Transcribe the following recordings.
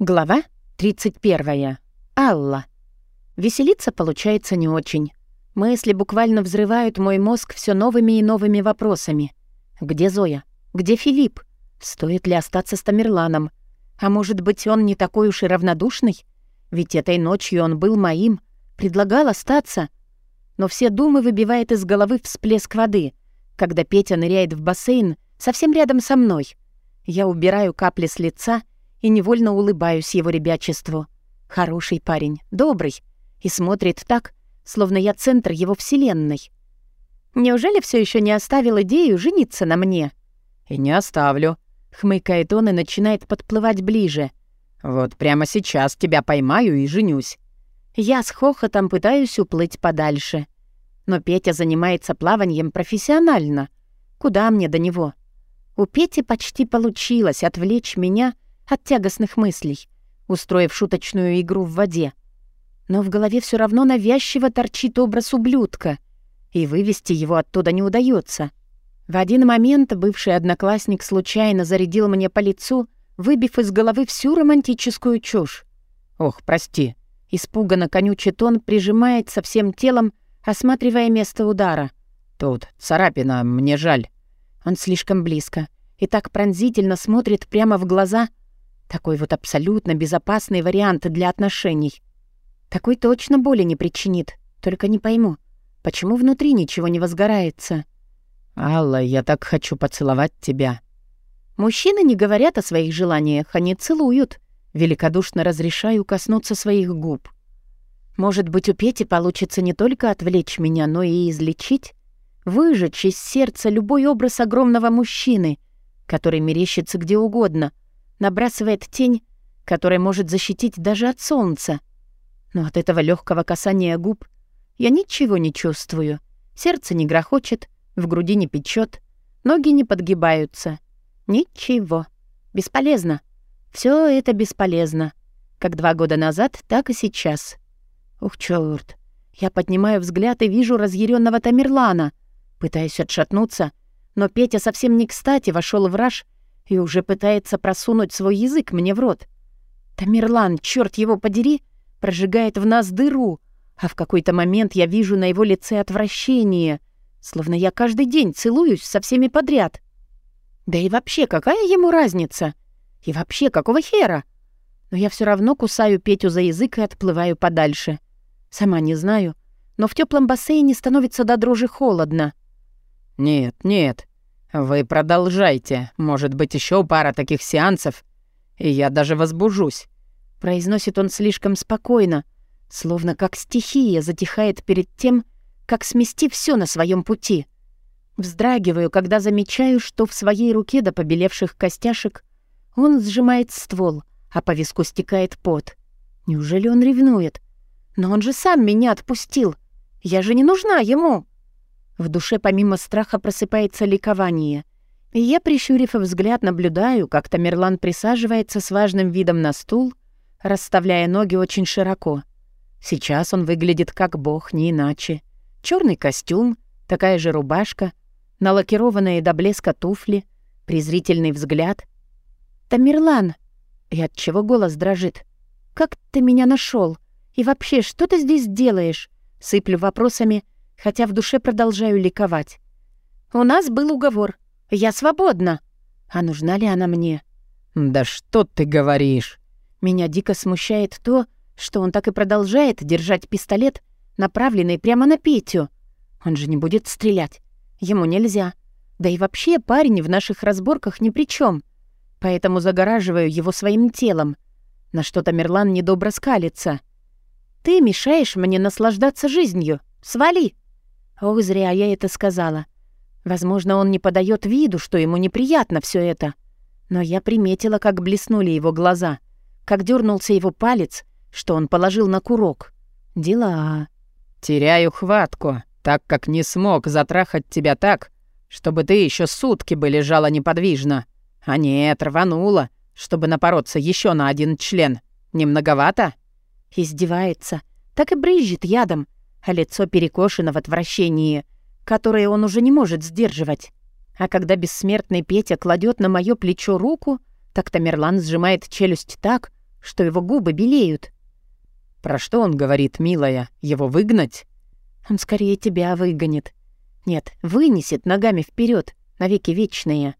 Глава 31. Алла. Веселиться получается не очень. Мысли буквально взрывают мой мозг все новыми и новыми вопросами. Где Зоя? Где Филипп? Стоит ли остаться с Тамерланом? А может быть, он не такой уж и равнодушный? Ведь этой ночью он был моим, предлагал остаться. Но все думы выбивает из головы всплеск воды, когда Петя ныряет в бассейн совсем рядом со мной. Я убираю капли с лица — и невольно улыбаюсь его ребячеству. Хороший парень, добрый, и смотрит так, словно я центр его вселенной. Неужели все еще не оставил идею жениться на мне? И не оставлю, хмыкает он и начинает подплывать ближе. Вот прямо сейчас тебя поймаю и женюсь. Я с хохотом пытаюсь уплыть подальше. Но Петя занимается плаванием профессионально. Куда мне до него? У Пети почти получилось отвлечь меня от тягостных мыслей, устроив шуточную игру в воде. Но в голове все равно навязчиво торчит образ ублюдка, и вывести его оттуда не удается. В один момент бывший одноклассник случайно зарядил мне по лицу, выбив из головы всю романтическую чушь. «Ох, прости», — испуганно конючит он, прижимается всем телом, осматривая место удара. «Тут царапина, мне жаль». Он слишком близко и так пронзительно смотрит прямо в глаза — такой вот абсолютно безопасный вариант для отношений. Такой точно боли не причинит. Только не пойму, почему внутри ничего не возгорается? «Алла, я так хочу поцеловать тебя». Мужчины не говорят о своих желаниях, они целуют. Великодушно разрешаю коснуться своих губ. Может быть, у Пети получится не только отвлечь меня, но и излечить? Выжечь из сердца любой образ огромного мужчины, который мерещится где угодно — набрасывает тень, которая может защитить даже от солнца. Но от этого легкого касания губ я ничего не чувствую. Сердце не грохочет, в груди не печет, ноги не подгибаются. Ничего. Бесполезно. Все это бесполезно. Как два года назад, так и сейчас. Ух, чёрт. Я поднимаю взгляд и вижу разъяренного Тамерлана. Пытаюсь отшатнуться, но Петя совсем не кстати вошел в раж и уже пытается просунуть свой язык мне в рот. Тамерлан, черт его подери, прожигает в нас дыру, а в какой-то момент я вижу на его лице отвращение, словно я каждый день целуюсь со всеми подряд. Да и вообще, какая ему разница? И вообще, какого хера? Но я все равно кусаю Петю за язык и отплываю подальше. Сама не знаю, но в теплом бассейне становится до дрожи холодно. «Нет, нет», «Вы продолжайте. Может быть, еще пара таких сеансов, и я даже возбужусь». Произносит он слишком спокойно, словно как стихия затихает перед тем, как смести все на своем пути. Вздрагиваю, когда замечаю, что в своей руке до побелевших костяшек он сжимает ствол, а по виску стекает пот. Неужели он ревнует? Но он же сам меня отпустил. Я же не нужна ему. В душе помимо страха просыпается ликование. И я, прищурив взгляд, наблюдаю, как Тамерлан присаживается с важным видом на стул, расставляя ноги очень широко. Сейчас он выглядит как бог, не иначе. Черный костюм, такая же рубашка, налакированные до блеска туфли, презрительный взгляд. «Тамерлан!» И от чего голос дрожит. «Как ты меня нашел? И вообще, что ты здесь делаешь?» Сыплю вопросами — хотя в душе продолжаю ликовать. «У нас был уговор. Я свободна. А нужна ли она мне?» «Да что ты говоришь?» Меня дико смущает то, что он так и продолжает держать пистолет, направленный прямо на Петю. Он же не будет стрелять. Ему нельзя. Да и вообще парень в наших разборках ни при чем. Поэтому загораживаю его своим телом. На что Тамерлан недобро скалится. «Ты мешаешь мне наслаждаться жизнью. Свали!» Ох, зря я это сказала. Возможно, он не подает виду, что ему неприятно все это. Но я приметила, как блеснули его глаза, как дернулся его палец, что он положил на курок. Дела. Теряю хватку, так как не смог затрахать тебя так, чтобы ты еще сутки бы лежала неподвижно. А нет, рванула, чтобы напороться еще на один член. Немноговато? Издевается. Так и брызжет ядом, а лицо перекошено в отвращении, которое он уже не может сдерживать. А когда бессмертный Петя кладет на мое плечо руку, так Тамерлан сжимает челюсть так, что его губы белеют. «Про что он говорит, милая? Его выгнать?» «Он скорее тебя выгонит. Нет, вынесет ногами вперед, навеки вечные».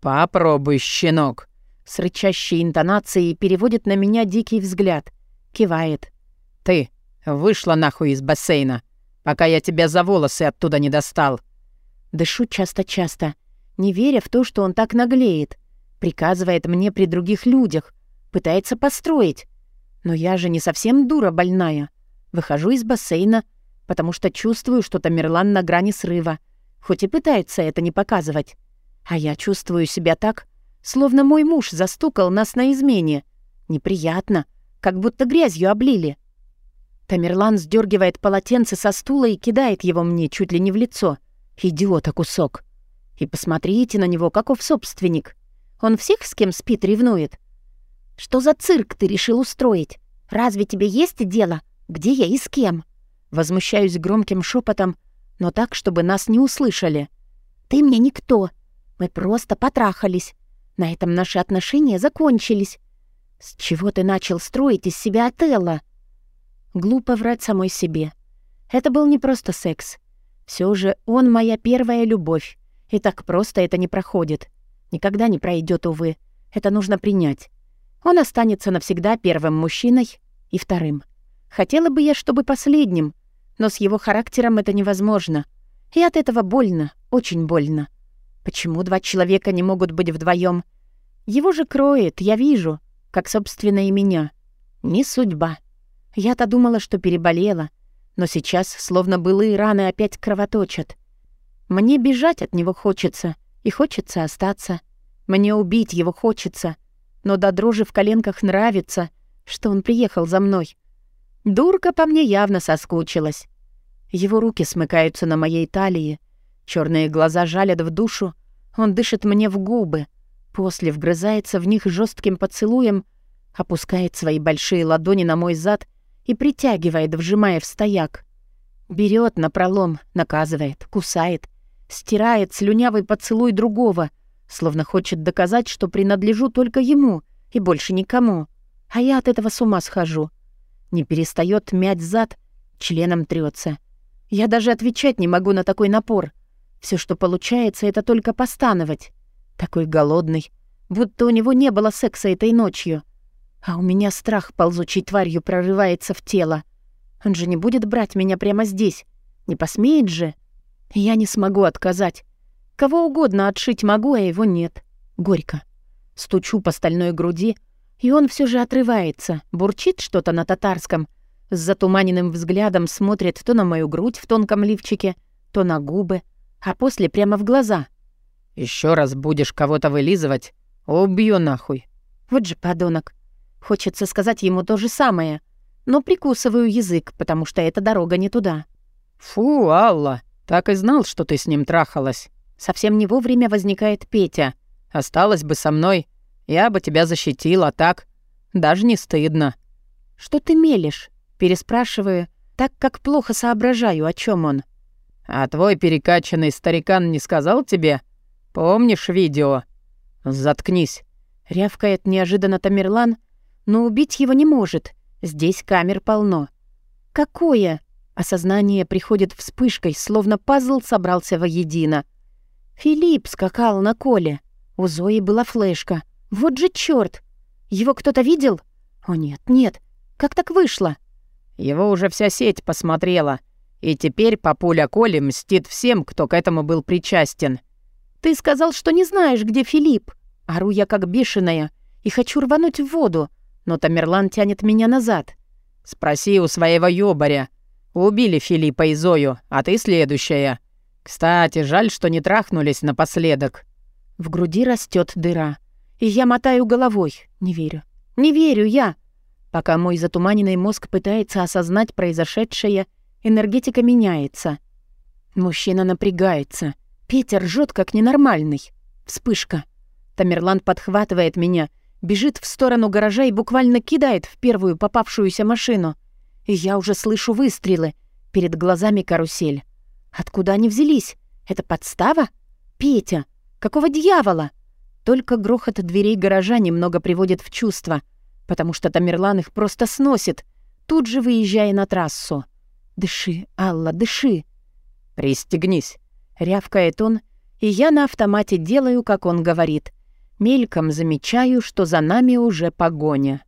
«Попробуй, щенок!» С рычащей интонацией переводит на меня дикий взгляд. Кивает. «Ты вышла нахуй из бассейна, пока я тебя за волосы оттуда не достал». Дышу часто-часто, не веря в то, что он так наглеет. Приказывает мне при других людях, пытается построить. Но я же не совсем дура больная. Выхожу из бассейна, потому что чувствую, что Тамерлан на грани срыва, хоть и пытается это не показывать. А я чувствую себя так, словно мой муж застукал нас на измене. Неприятно, как будто грязью облили. Тамерлан сдергивает полотенце со стула и кидает его мне чуть ли не в лицо. Идиота кусок. И посмотрите на него, каков собственник. Он всех, с кем спит, ревнует. Что за цирк ты решил устроить? Разве тебе есть дело? Где я и с кем?» Возмущаюсь громким шепотом, но так, чтобы нас не услышали. «Ты мне никто. Мы просто потрахались. На этом наши отношения закончились. С чего ты начал строить из себя Отелло?» Глупо врать самой себе. Это был не просто секс. Все же он моя первая любовь. И так просто это не проходит. Никогда не пройдет, увы. Это нужно принять. Он останется навсегда первым мужчиной и вторым. Хотела бы я, чтобы последним, но с его характером это невозможно. И от этого больно, очень больно. Почему два человека не могут быть вдвоем? Его же кроет, я вижу, как, собственно, и меня. Не судьба. Я-то думала, что переболела, но сейчас словно былые раны опять кровоточат. Мне бежать от него хочется, и хочется остаться. Мне убить его хочется — но до дрожи в коленках нравится, что он приехал за мной. Дурка по мне явно соскучилась. Его руки смыкаются на моей талии, черные глаза жалят в душу, он дышит мне в губы, после вгрызается в них жестким поцелуем, опускает свои большие ладони на мой зад и притягивает, вжимая в стояк. Берет напролом, наказывает, кусает, стирает слюнявый поцелуй другого — Словно хочет доказать, что принадлежу только ему и больше никому. А я от этого с ума схожу. Не перестает мять зад, членом трется. Я даже отвечать не могу на такой напор. Все, что получается, это только постановать. Такой голодный, будто у него не было секса этой ночью. А у меня страх ползучей тварью прорывается в тело. Он же не будет брать меня прямо здесь. Не посмеет же. Я не смогу отказать. Кого угодно отшить могу, а его нет. Горько. Стучу по стальной груди, и он все же отрывается, бурчит что-то на татарском, с затуманенным взглядом смотрит то на мою грудь в тонком лифчике, то на губы, а после прямо в глаза. Еще раз будешь кого-то вылизывать, убью нахуй». Вот же подонок. Хочется сказать ему то же самое, но прикусываю язык, потому что эта дорога не туда. «Фу, Алла, так и знал, что ты с ним трахалась». Совсем не вовремя возникает Петя. «Осталась бы со мной, я бы тебя защитила, так? Даже не стыдно». «Что ты мелешь?» Переспрашиваю, так как плохо соображаю, о чем он. «А твой перекачанный старикан не сказал тебе? Помнишь видео?» «Заткнись», — рявкает неожиданно Тамерлан, но убить его не может. Здесь камер полно. «Какое?» Осознание приходит вспышкой, словно пазл собрался воедино. Филипп скакал на Коле. У Зои была флешка. Вот же чёрт! Его кто-то видел? О нет, нет. Как так вышло? Его уже вся сеть посмотрела. И теперь папуля Коли мстит всем, кто к этому был причастен. Ты сказал, что не знаешь, где Филипп. Ору я как бешеная и хочу рвануть в воду, но Тамерлан тянет меня назад. Спроси у своего ёбаря. Убили Филиппа и Зою, а ты следующая. Кстати, жаль, что не трахнулись напоследок. В груди растет дыра. И я мотаю головой. Не верю. Не верю я. Пока мой затуманенный мозг пытается осознать произошедшее, энергетика меняется. Мужчина напрягается. Петя ржет как ненормальный. Вспышка. Тамерлан подхватывает меня, бежит в сторону гаража и буквально кидает в первую попавшуюся машину. И я уже слышу выстрелы. Перед глазами карусель. Откуда они взялись? Это подстава? Петя, какого дьявола? Только грохот дверей гаража немного приводит в чувство. потому что Тамерлан их просто сносит, тут же выезжая на трассу. «Дыши, Алла, дыши!» «Пристегнись!» — рявкает он, и я на автомате делаю, как он говорит. Мельком замечаю, что за нами уже погоня.